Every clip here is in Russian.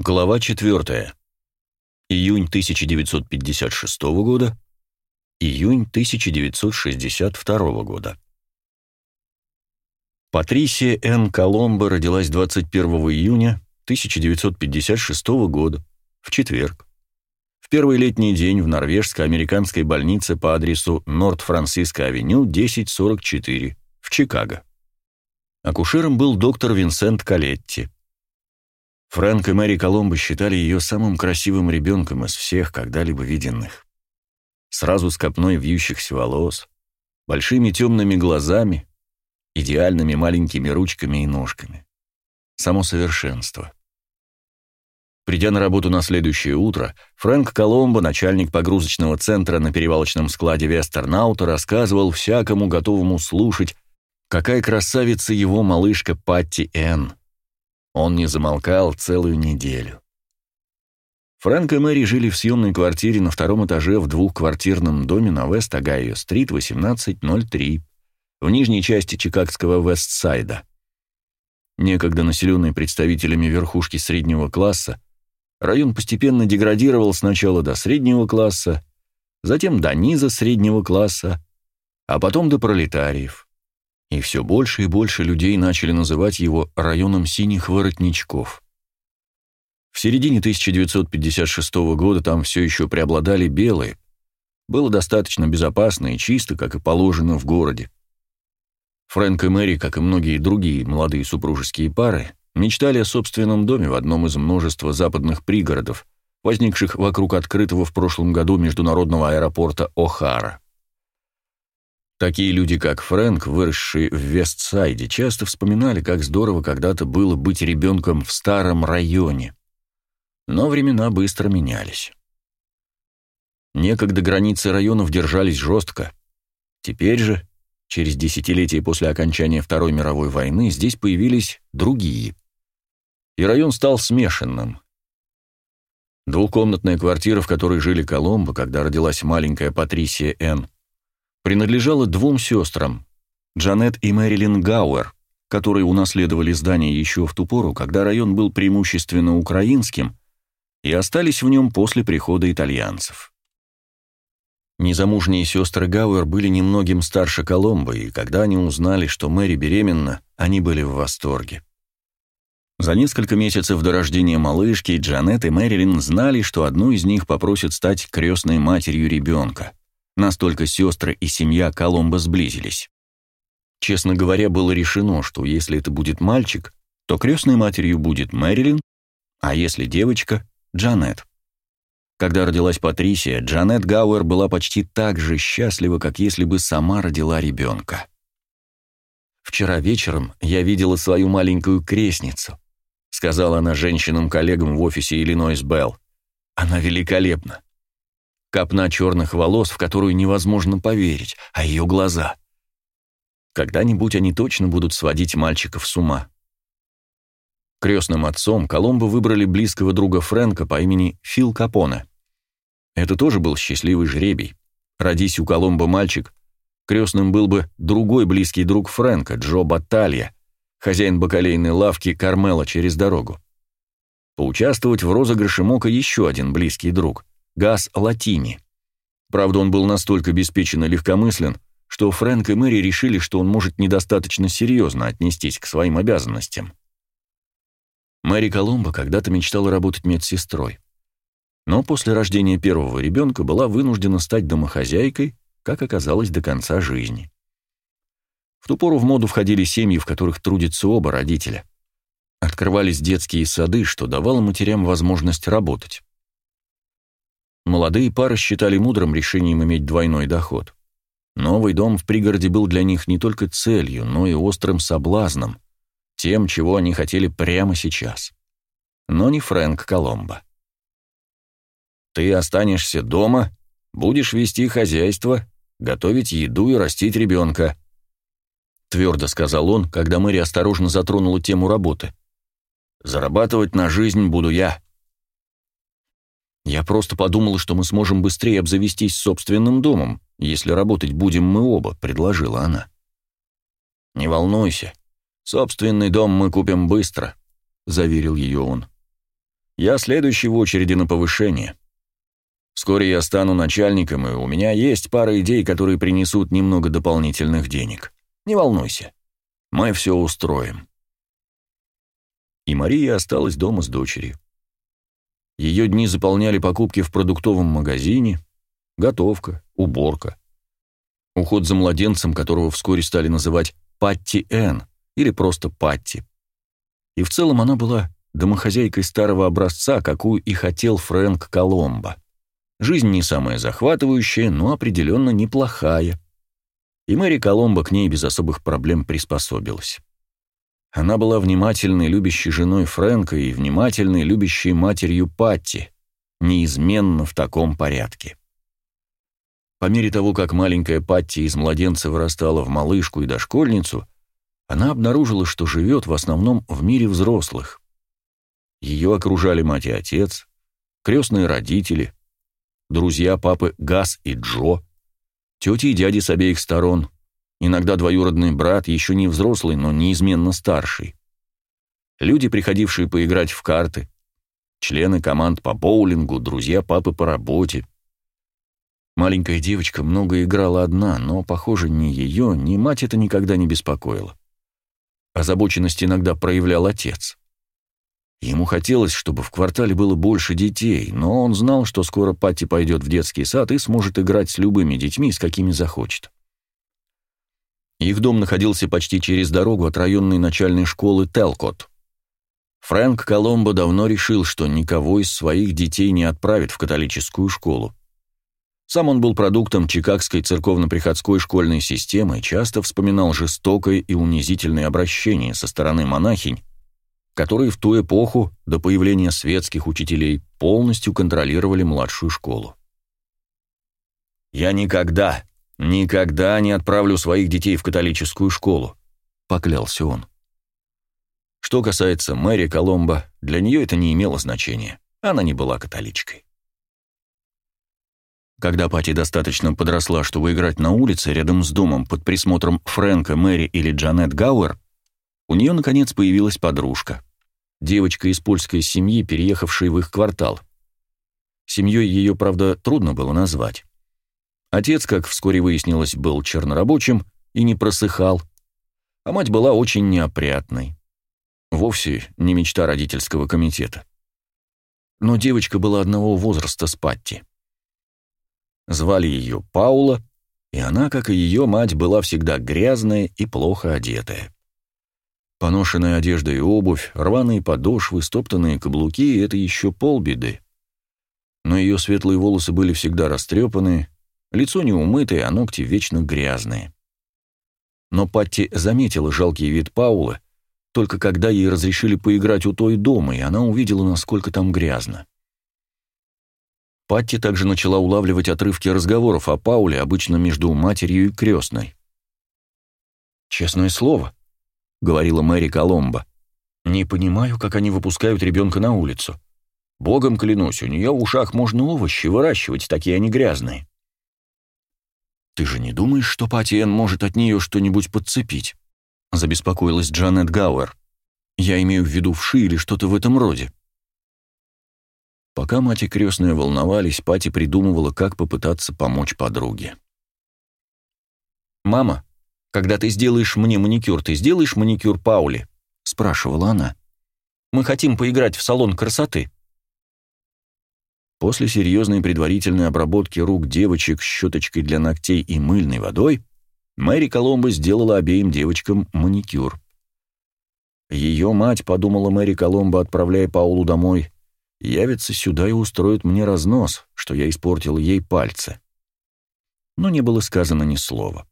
Глава 4. Июнь 1956 года. Июнь 1962 года. Патрисия Н. Коломбо родилась 21 июня 1956 года, в четверг. В первый летний день в норвежско-американской больнице по адресу Норт-Франциско-авеню, 1044, в Чикаго. Акушером был доктор Винсент Калетти. Фрэнк и Мэри Коломбо считали ее самым красивым ребенком из всех когда-либо виденных. Сразу с копной вьющихся волос, большими темными глазами, идеальными маленькими ручками и ножками. Само совершенство. Придя на работу на следующее утро, Фрэнк Коломбо, начальник погрузочного центра на перевалочном складе Вестернаута, рассказывал всякому готовому слушать, какая красавица его малышка Патти Энн. Он не замолкал целую неделю. Фрэнк и Мэри жили в съемной квартире на втором этаже в двухквартирном доме на Вест-Огайо-стрит, 1803, в нижней части чикагского Вестсайда. Некогда населенный представителями верхушки среднего класса, район постепенно деградировал сначала до среднего класса, затем до низа среднего класса, а потом до пролетариев и все больше и больше людей начали называть его районом синих воротничков. В середине 1956 года там все еще преобладали белые. Было достаточно безопасно и чисто, как и положено в городе. Фрэнк и Мэри, как и многие другие молодые супружеские пары, мечтали о собственном доме в одном из множества западных пригородов, возникших вокруг открытого в прошлом году международного аэропорта О'Хара. Такие люди, как Фрэнк, выросшие в Вестсайде, часто вспоминали, как здорово когда-то было быть ребенком в старом районе. Но времена быстро менялись. Некогда границы районов держались жестко. Теперь же, через десятилетия после окончания Второй мировой войны, здесь появились другие. И район стал смешанным. Двухкомнатная квартира, в которой жили Коломбо, когда родилась маленькая Патрисия Н., принадлежала двум сестрам, Джанет и Мэрилин Гауэр, которые унаследовали здание еще в ту пору, когда район был преимущественно украинским, и остались в нем после прихода итальянцев. Незамужние сестры Гауэр были немногим старше Коломбо, и когда они узнали, что Мэри беременна, они были в восторге. За несколько месяцев до рождения малышки Джанет и Мэрилин знали, что одну из них попросят стать крестной матерью ребенка. Настолько сестры и семья Коломбо сблизились. Честно говоря, было решено, что если это будет мальчик, то крестной матерью будет Мэрилин, а если девочка — Джанет. Когда родилась Патрисия, Джанет Гауэр была почти так же счастлива, как если бы сама родила ребенка. «Вчера вечером я видела свою маленькую крестницу», сказала она женщинам-коллегам в офисе Иллинойс Белл. «Она великолепна. Копна черных волос, в которую невозможно поверить, а ее глаза. Когда-нибудь они точно будут сводить мальчиков с ума. Крестным отцом Коломбо выбрали близкого друга Фрэнка по имени Фил Капоне. Это тоже был счастливый жребий. Родись у Коломбо мальчик, крестным был бы другой близкий друг Фрэнка, Джо Батталья, хозяин бакалейной лавки Кармела через дорогу. Поучаствовать в розыгрыше мог и еще один близкий друг, Газ Латини. Правда, он был настолько обеспечен и легкомыслен, что Фрэнк и Мэри решили, что он может недостаточно серьезно отнестись к своим обязанностям. Мэри Коломбо когда-то мечтала работать медсестрой. Но после рождения первого ребенка была вынуждена стать домохозяйкой, как оказалось, до конца жизни. В ту пору в моду входили семьи, в которых трудятся оба родителя. Открывались детские сады, что давало матерям возможность работать. Молодые пары считали мудрым решением иметь двойной доход. Новый дом в пригороде был для них не только целью, но и острым соблазном, тем, чего они хотели прямо сейчас. Но не Фрэнк Коломбо. «Ты останешься дома, будешь вести хозяйство, готовить еду и растить ребенка», твердо сказал он, когда Мэри осторожно затронула тему работы. «Зарабатывать на жизнь буду я». Я просто подумала, что мы сможем быстрее обзавестись собственным домом, если работать будем мы оба», — предложила она. «Не волнуйся, собственный дом мы купим быстро», — заверил ее он. Я следующий в очереди на повышение. Вскоре я стану начальником, и у меня есть пара идей, которые принесут немного дополнительных денег. Не волнуйся. Мы все устроим. И Мария осталась дома с дочерью. Ее дни заполняли покупки в продуктовом магазине, готовка, уборка. Уход за младенцем, которого вскоре стали называть Патти Н или просто Патти. И в целом она была домохозяйкой старого образца, какую и хотел Фрэнк Коломбо. Жизнь не самая захватывающая, но определенно неплохая. И Мэри Коломбо к ней без особых проблем приспособилась. Она была внимательной, любящей женой Фрэнка и внимательной, любящей матерью Патти, неизменно в таком порядке. По мере того, как маленькая Патти из младенца вырастала в малышку и дошкольницу, она обнаружила, что живет в основном в мире взрослых. Ее окружали мать и отец, крестные родители, друзья папы Газ и Джо, тети и дяди с обеих сторон, иногда двоюродный брат, еще не взрослый, но неизменно старший. Люди, приходившие поиграть в карты, члены команд по боулингу, друзья папы по работе. Маленькая девочка много играла одна, но, похоже, ни ее, ни мать это никогда не беспокоило. Озабоченность иногда проявлял отец. Ему хотелось, чтобы в квартале было больше детей, но он знал, что скоро Патти пойдет в детский сад и сможет играть с любыми детьми, с какими захочет. Их дом находился почти через дорогу от районной начальной школы Телкот. Фрэнк Коломбо давно решил, что никого из своих детей не отправит в католическую школу. Сам он был продуктом Чикагской церковно-приходской школьной системы и часто вспоминал жестокое и унизительное обращение со стороны монахинь, которые в ту эпоху, до появления светских учителей, полностью контролировали младшую школу. «Я никогда, никогда не отправлю своих детей в католическую школу», — поклялся он. Что касается Мэри Коломбо, для нее это не имело значения. Она не была католичкой. Когда Пати достаточно подросла, чтобы играть на улице рядом с домом под присмотром Фрэнка, Мэри или Джанет Гауэр, у нее, наконец, появилась подружка девочка из польской семьи, переехавшей в их квартал. Семьей ее, правда, трудно было назвать. Отец, как вскоре выяснилось, был чернорабочим и не просыхал, а мать была очень неопрятной. Вовсе не мечта родительского комитета. Но девочка была одного возраста с Патти. Звали ее Паула, и она, как и ее мать, была всегда грязная и плохо одетая. Поношенная одежда и обувь, рваные подошвы, стоптанные каблуки — это еще полбеды. Но ее светлые волосы были всегда растрепанные, лицо неумытое, а ногти вечно грязные. Но Патти заметила жалкий вид Паулы, только когда ей разрешили поиграть у той дома, и она увидела, насколько там грязно. Патти также начала улавливать отрывки разговоров о Пауле, обычно между матерью и крестной. «Честное слово», — говорила Мэри Коломбо. «Не понимаю, как они выпускают ребенка на улицу. Богом клянусь, у нее в ушах можно овощи выращивать, такие они грязные». «Ты же не думаешь, что Патиэн может от нее что-нибудь подцепить?» — забеспокоилась Джанет Гауэр. «Я имею в виду вши или что-то в этом роде». Пока мать и крестная волновались, Пати придумывала, как попытаться помочь подруге. «Мама, когда ты сделаешь мне маникюр, ты сделаешь маникюр Пауле?» — спрашивала она. «Мы хотим поиграть в салон красоты». После серьезной предварительной обработки рук девочек щеточкой для ногтей и мыльной водой, Мэри Коломбо сделала обеим девочкам маникюр. Ее мать, подумала Мэри Коломбо, отправляя Паулу домой, явится сюда и устроит мне разнос, что я испортил ей пальцы. Но не было сказано ни слова.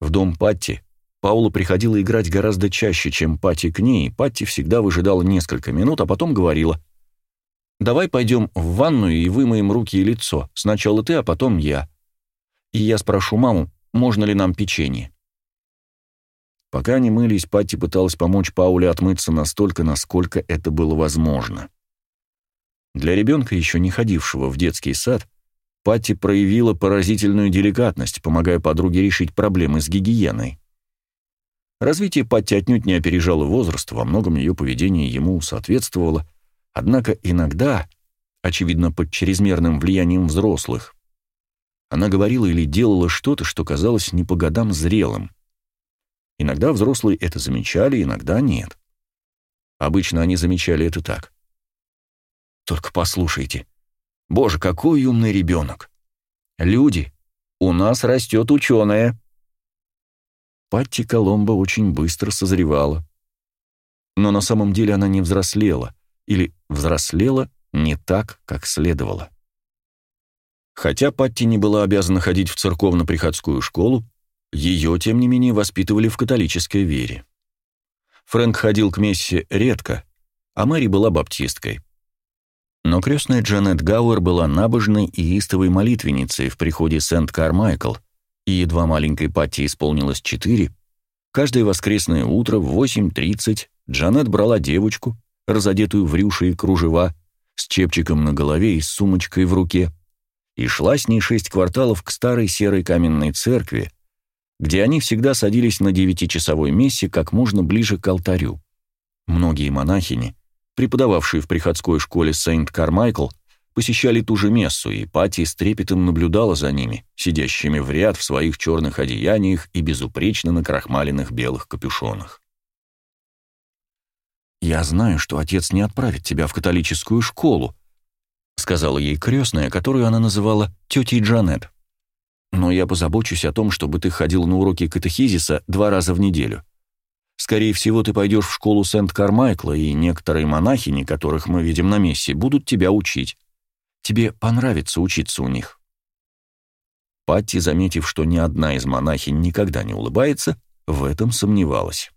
В дом Патти Паула приходила играть гораздо чаще, чем Патти к ней, Патти всегда выжидала несколько минут, а потом говорила «Давай пойдем в ванную и вымоем руки и лицо. Сначала ты, а потом я. И я спрошу маму, можно ли нам печенье». Пока они мылись, Патти пыталась помочь Пауле отмыться настолько, насколько это было возможно. Для ребенка, еще не ходившего в детский сад, Патти проявила поразительную деликатность, помогая подруге решить проблемы с гигиеной. Развитие Патти отнюдь не опережало возраст, во многом ее поведение ему соответствовало, Однако иногда, очевидно, под чрезмерным влиянием взрослых, она говорила или делала что-то, что казалось не по годам зрелым. Иногда взрослые это замечали, иногда нет. Обычно они замечали это так. «Только послушайте. Боже, какой умный ребенок! Люди, у нас растет ученая!» Патти Коломбо очень быстро созревала. Но на самом деле она не взрослела, или взрослела не так, как следовало. Хотя Патти не была обязана ходить в церковно-приходскую школу, ее, тем не менее, воспитывали в католической вере. Фрэнк ходил к мессе редко, а Мэри была баптисткой. Но крестная Джанет Гауэр была набожной и истовой молитвенницей в приходе Сент-Кармайкл, и едва маленькой Патти исполнилось четыре, каждое воскресное утро в 8.30 Джанет брала девочку, разодетую в рюши и кружева, с чепчиком на голове и с сумочкой в руке, и шла с ней шесть кварталов к старой серой каменной церкви, где они всегда садились на девятичасовой мессе как можно ближе к алтарю. Многие монахини, преподававшие в приходской школе Сент-Кармайкл, посещали ту же мессу, и Пати с трепетом наблюдала за ними, сидящими в ряд в своих черных одеяниях и безупречно накрахмаленных белых капюшонах. «Я знаю, что отец не отправит тебя в католическую школу», сказала ей крестная, которую она называла тетей Джанет. «Но я позабочусь о том, чтобы ты ходил на уроки катехизиса два раза в неделю. Скорее всего, ты пойдешь в школу Сент-Кармайкла, и некоторые монахини, которых мы видим на мессе, будут тебя учить. Тебе понравится учиться у них». Патти, заметив, что ни одна из монахинь никогда не улыбается, в этом сомневалась.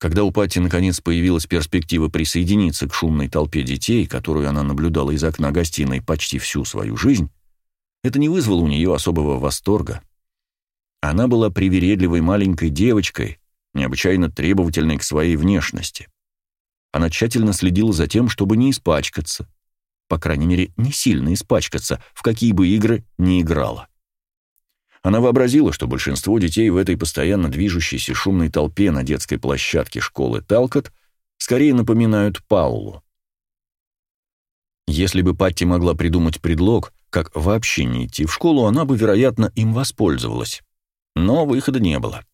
Когда у Патти наконец появилась перспектива присоединиться к шумной толпе детей, которую она наблюдала из окна гостиной почти всю свою жизнь, это не вызвало у нее особого восторга. Она была привередливой маленькой девочкой, необычайно требовательной к своей внешности. Она тщательно следила за тем, чтобы не испачкаться, по крайней мере, не сильно испачкаться, в какие бы игры не играла. Она вообразила, что большинство детей в этой постоянно движущейся шумной толпе на детской площадке школы Талкот скорее напоминают Паулу. Если бы Патти могла придумать предлог, как вообще не идти в школу, она бы, вероятно, им воспользовалась. Но выхода не было.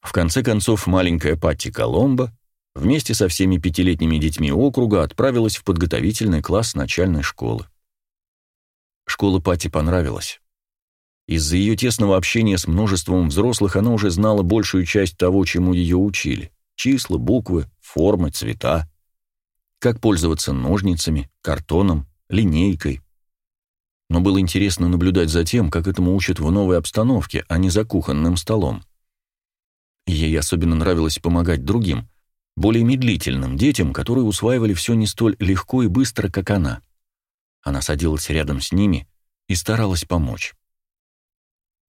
В конце концов, маленькая Патти Коломбо вместе со всеми пятилетними детьми округа отправилась в подготовительный класс начальной школы. Школа Патти понравилась. Из-за ее тесного общения с множеством взрослых она уже знала большую часть того, чему ее учили. Числа, буквы, формы, цвета. Как пользоваться ножницами, картоном, линейкой. Но было интересно наблюдать за тем, как этому учат в новой обстановке, а не за кухонным столом. Ей особенно нравилось помогать другим, более медлительным детям, которые усваивали все не столь легко и быстро, как она. Она садилась рядом с ними и старалась помочь.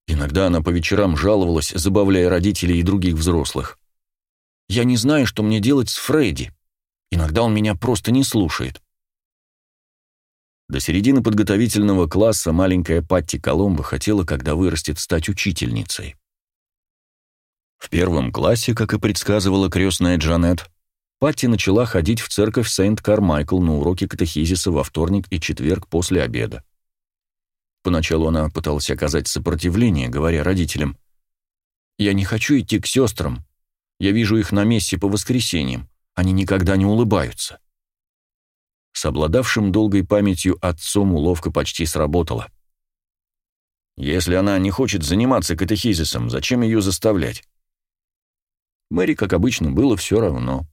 Иногда она по вечерам жаловалась, забавляя родителей и других взрослых. «Я не знаю, что мне делать с Фредди. Иногда он меня просто не слушает». До середины подготовительного класса маленькая Патти Коломбо хотела, когда вырастет, стать учительницей. В первом классе, как и предсказывала крестная Джанет, Патти начала ходить в церковь Сент-Кармайкл на уроки катехизиса во вторник и четверг после обеда. Поначалу она пыталась оказать сопротивление, говоря родителям, «Я не хочу идти к сестрам. Я вижу их на мессе по воскресеньям. Они никогда не улыбаются». С обладавшим долгой памятью отцом уловка почти сработала. «Если она не хочет заниматься катехизисом, зачем ее заставлять?» Мэри, как обычно, было все равно.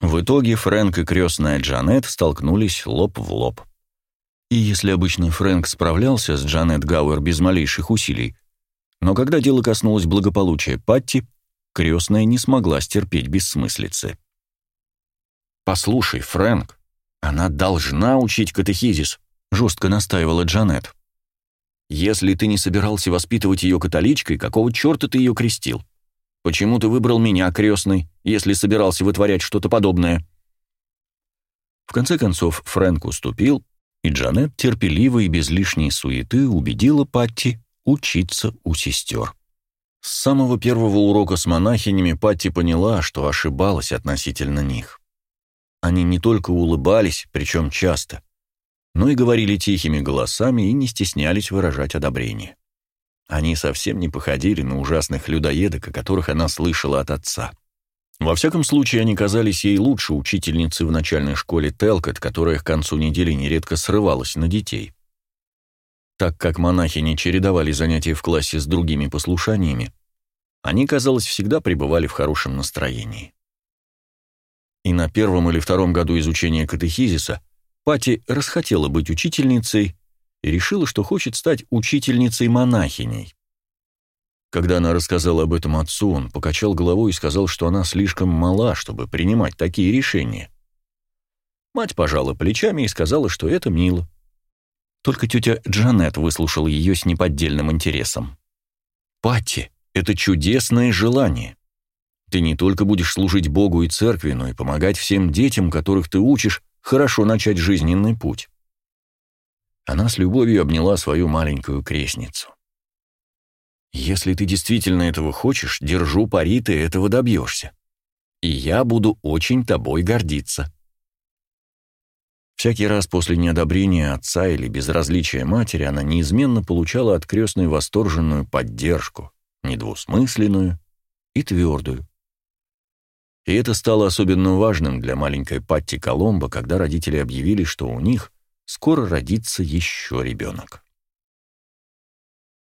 В итоге Фрэнк и крестная Джанет столкнулись лоб в лоб. И если обычно Фрэнк справлялся с Джанет Гауэр без малейших усилий, но когда дело коснулось благополучия Патти, крестная не смогла стерпеть бессмыслицы. «Послушай, Фрэнк, она должна учить катехизис», — жестко настаивала Джанет. «Если ты не собирался воспитывать ее католичкой, какого черта ты ее крестил? Почему ты выбрал меня крестной, если собирался вытворять что-то подобное?» В конце концов, Фрэнк уступил, и Джанет терпеливо и без лишней суеты убедила Патти учиться у сестер. С самого первого урока с монахинями Патти поняла, что ошибалась относительно них. Они не только улыбались, причем часто, но и говорили тихими голосами и не стеснялись выражать одобрение. Они совсем не походили на ужасных людоедок, о которых она слышала от отца. Во всяком случае, они казались ей лучше учительницы в начальной школе Телкот, которая к концу недели нередко срывалась на детей. Так как монахи не чередовали занятия в классе с другими послушаниями, они, казалось, всегда пребывали в хорошем настроении. И на первом или втором году изучения катехизиса Пати расхотела быть учительницей и решила, что хочет стать учительницей-монахиней. Когда она рассказала об этом отцу, он покачал головой и сказал, что она слишком мала, чтобы принимать такие решения. Мать пожала плечами и сказала, что это мило. Только тетя Джанет выслушала ее с неподдельным интересом. «Патти, это чудесное желание. Ты не только будешь служить Богу и церкви, но и помогать всем детям, которых ты учишь, хорошо начать жизненный путь». Она с любовью обняла свою маленькую крестницу. «Если ты действительно этого хочешь, держу пари, ты этого добьешься. И я буду очень тобой гордиться». Всякий раз после неодобрения отца или безразличия матери она неизменно получала от крестной восторженную поддержку, недвусмысленную и твердую. И это стало особенно важным для маленькой Патти Коломбо, когда родители объявили, что у них скоро родится еще ребенок.